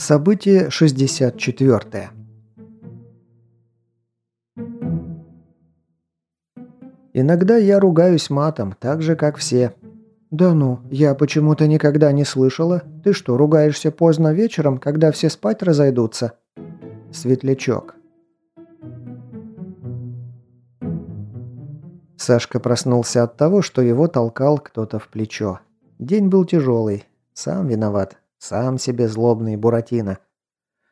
Событие 64. Иногда я ругаюсь матом, так же, как все. Да ну, я почему-то никогда не слышала. Ты что, ругаешься поздно вечером, когда все спать разойдутся? Светлячок. Сашка проснулся от того, что его толкал кто-то в плечо. День был тяжелый. Сам виноват. Сам себе злобный Буратино.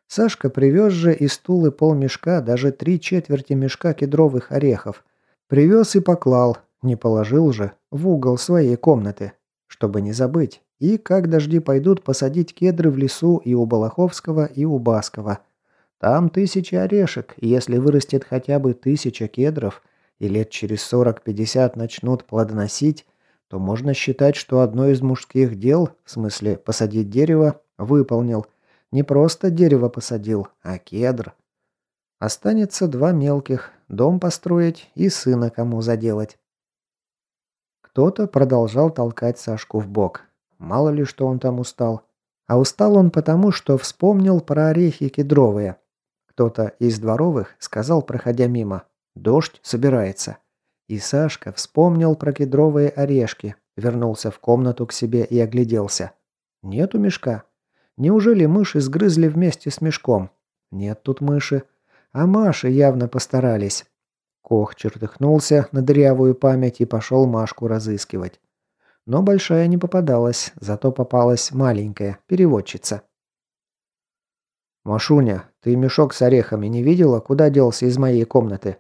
Сашка привез же и стул и полмешка, даже три четверти мешка кедровых орехов. Привез и поклал, не положил же, в угол своей комнаты, чтобы не забыть. И, как дожди пойдут, посадить кедры в лесу и у Балаховского, и у Баскова. Там тысячи орешек, и если вырастет хотя бы тысяча кедров, и лет через сорок-пятьдесят начнут плодоносить, то можно считать, что одно из мужских дел, в смысле посадить дерево, выполнил. Не просто дерево посадил, а кедр. Останется два мелких, дом построить и сына кому заделать. Кто-то продолжал толкать Сашку в бок. Мало ли, что он там устал. А устал он потому, что вспомнил про орехи кедровые. Кто-то из дворовых сказал, проходя мимо, «Дождь собирается». И Сашка вспомнил про кедровые орешки, вернулся в комнату к себе и огляделся. Нету мешка. Неужели мыши сгрызли вместе с мешком? Нет тут мыши. А Маши явно постарались. Кох чертыхнулся на дырявую память и пошел Машку разыскивать. Но большая не попадалась, зато попалась маленькая, переводчица. «Машуня, ты мешок с орехами не видела, куда делся из моей комнаты?»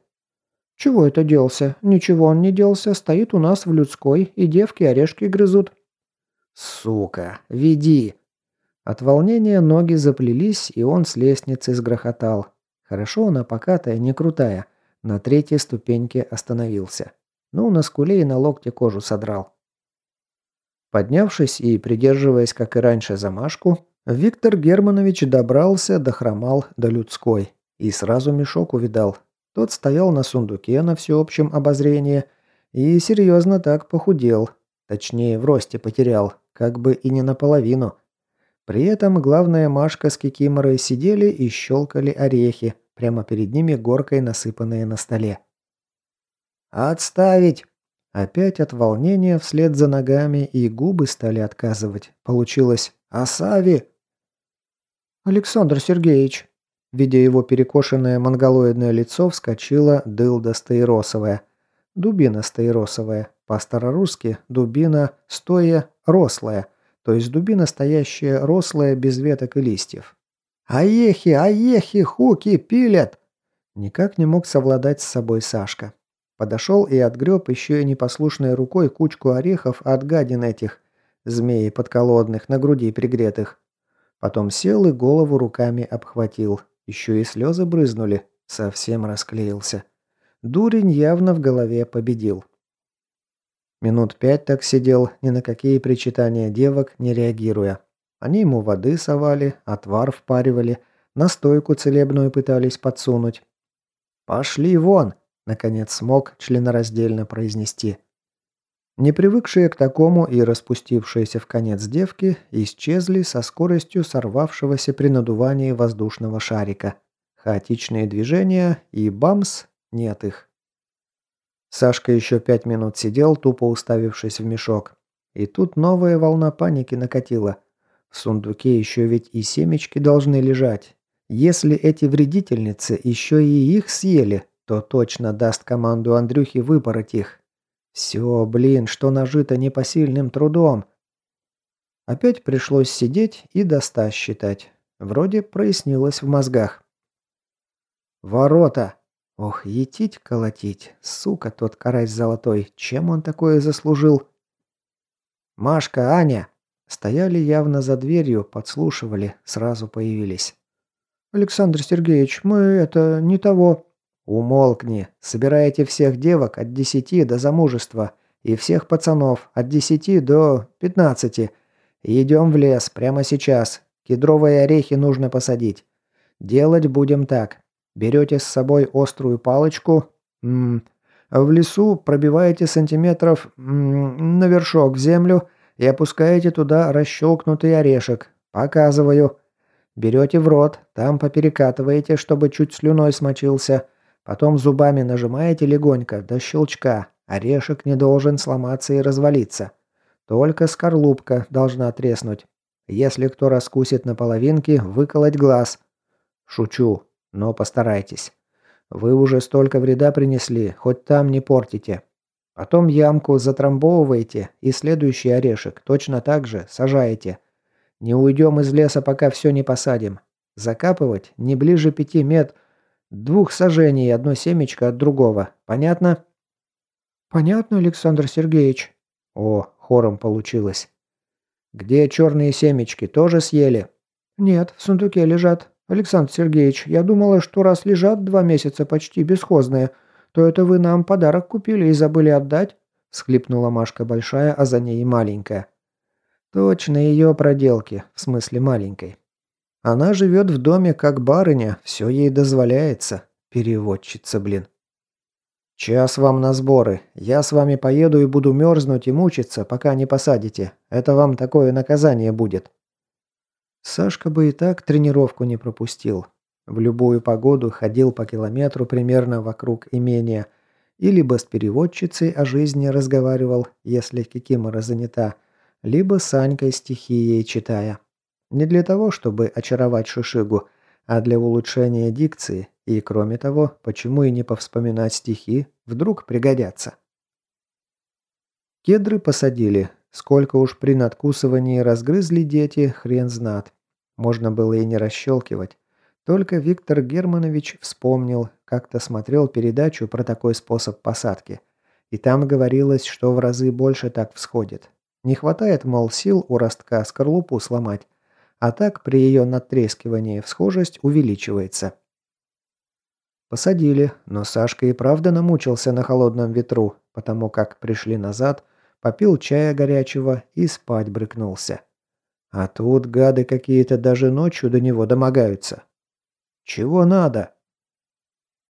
«Чего это делся? Ничего он не делся, стоит у нас в людской, и девки орешки грызут». «Сука, веди!» От волнения ноги заплелись, и он с лестницы сгрохотал. Хорошо она покатая, не крутая. На третьей ступеньке остановился. Ну, на скуле и на локте кожу содрал. Поднявшись и придерживаясь, как и раньше, замашку, Виктор Германович добрался, дохромал до людской. И сразу мешок увидал, тот стоял на сундуке на всеобщем обозрении и серьезно так похудел. Точнее, в росте потерял, как бы и не наполовину. При этом главная Машка с Кикиморой сидели и щелкали орехи, прямо перед ними горкой насыпанные на столе. «Отставить!» Опять от волнения вслед за ногами и губы стали отказывать. Получилось «Асави!» «Александр Сергеевич!» Видя его перекошенное монголоидное лицо, вскочила дылда стаиросовая. Дубина стаиросовая. По-старорусски дубина стоя рослая, то есть дубина стоящая рослая без веток и листьев. «Аехи, аехи, хуки, пилят!» Никак не мог совладать с собой Сашка. Подошел и отгреб еще и непослушной рукой кучку орехов от гадин этих, змеи подколодных, на груди пригретых. Потом сел и голову руками обхватил. Еще и слезы брызнули. Совсем расклеился. Дурень явно в голове победил. Минут пять так сидел, ни на какие причитания девок не реагируя. Они ему воды совали, отвар впаривали, настойку целебную пытались подсунуть. «Пошли вон!» – наконец смог членораздельно произнести. Не привыкшие к такому и распустившиеся в конец девки исчезли со скоростью сорвавшегося при надувании воздушного шарика. Хаотичные движения и бамс – нет их. Сашка еще пять минут сидел, тупо уставившись в мешок. И тут новая волна паники накатила. В сундуке еще ведь и семечки должны лежать. Если эти вредительницы еще и их съели, то точно даст команду Андрюхе выпороть их, все, блин, что нажито непосильным трудом. Опять пришлось сидеть и до ста считать. Вроде прояснилось в мозгах. Ворота! Ох, етить колотить. Сука, тот карась золотой. Чем он такое заслужил? Машка, Аня! Стояли явно за дверью, подслушивали, сразу появились. «Александр Сергеевич, мы это не того...» «Умолкни. Собираете всех девок от десяти до замужества и всех пацанов от десяти до пятнадцати. идем в лес прямо сейчас. Кедровые орехи нужно посадить. Делать будем так. Берете с собой острую палочку, м в лесу пробиваете сантиметров м на вершок в землю и опускаете туда расщелкнутый орешек. Показываю. Берете в рот, там поперекатываете, чтобы чуть слюной смочился. Потом зубами нажимаете легонько, до щелчка. Орешек не должен сломаться и развалиться. Только скорлупка должна треснуть. Если кто раскусит на половинке, выколоть глаз. Шучу, но постарайтесь. Вы уже столько вреда принесли, хоть там не портите. Потом ямку затрамбовываете и следующий орешек точно так же сажаете. Не уйдем из леса, пока все не посадим. Закапывать не ближе пяти мет, двух сажений одно семечко от другого. Понятно? Понятно, Александр Сергеевич. О, хором получилось. Где черные семечки, тоже съели? Нет, в сундуке лежат. «Александр Сергеевич, я думала, что раз лежат два месяца почти бесхозные, то это вы нам подарок купили и забыли отдать?» – схлипнула Машка большая, а за ней маленькая. «Точно ее проделки, в смысле маленькой. Она живет в доме как барыня, все ей дозволяется. Переводчица, блин». «Час вам на сборы. Я с вами поеду и буду мерзнуть и мучиться, пока не посадите. Это вам такое наказание будет». Сашка бы и так тренировку не пропустил. В любую погоду ходил по километру примерно вокруг имения. И либо с переводчицей о жизни разговаривал, если Кикимора занята, либо с Анькой стихией читая. Не для того, чтобы очаровать Шишигу, а для улучшения дикции, и кроме того, почему и не повспоминать стихи, вдруг пригодятся. Кедры посадили, Сколько уж при надкусывании разгрызли дети, хрен знат. Можно было и не расщелкивать. Только Виктор Германович вспомнил, как-то смотрел передачу про такой способ посадки. И там говорилось, что в разы больше так всходит. Не хватает, мол, сил у ростка скорлупу сломать. А так при ее натрескивании всхожесть увеличивается. Посадили, но Сашка и правда намучился на холодном ветру, потому как пришли назад – попил чая горячего и спать брыкнулся. А тут гады какие-то даже ночью до него домогаются. «Чего надо?»